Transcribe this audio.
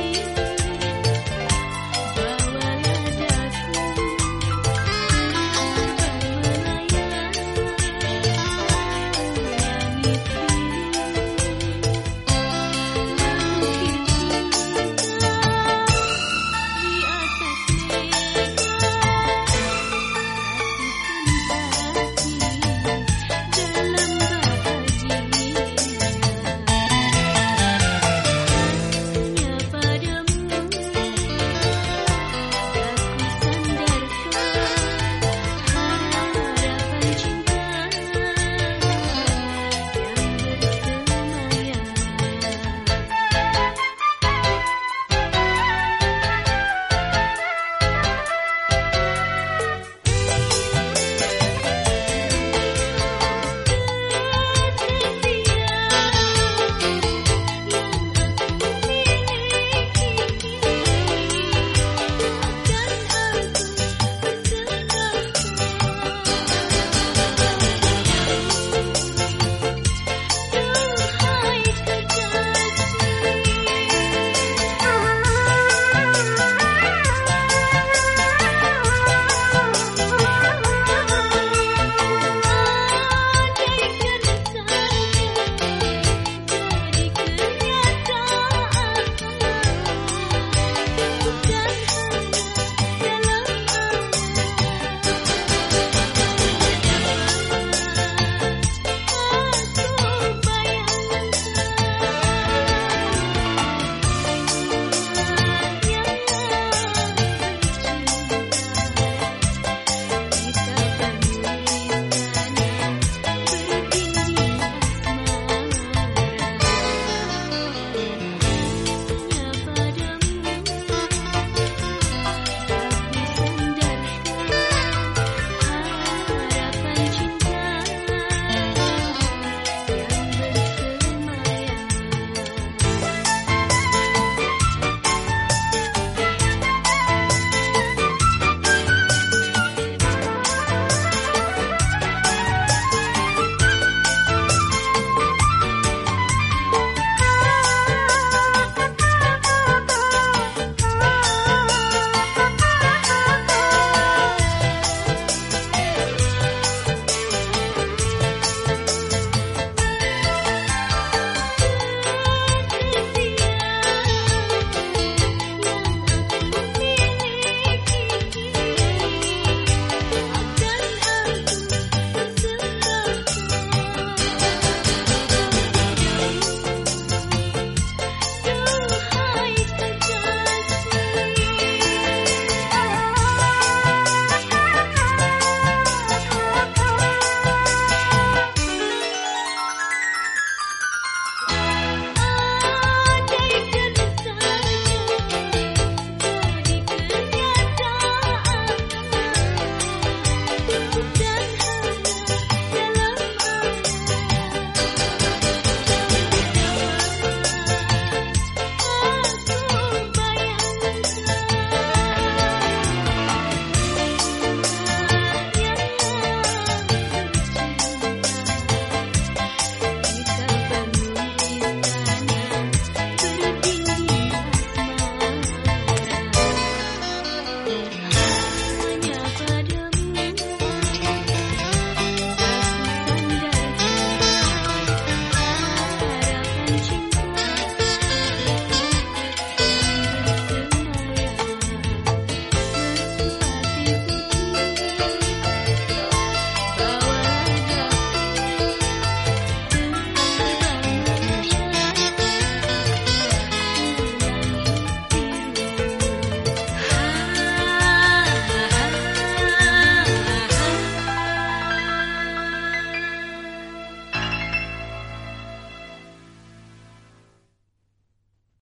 You.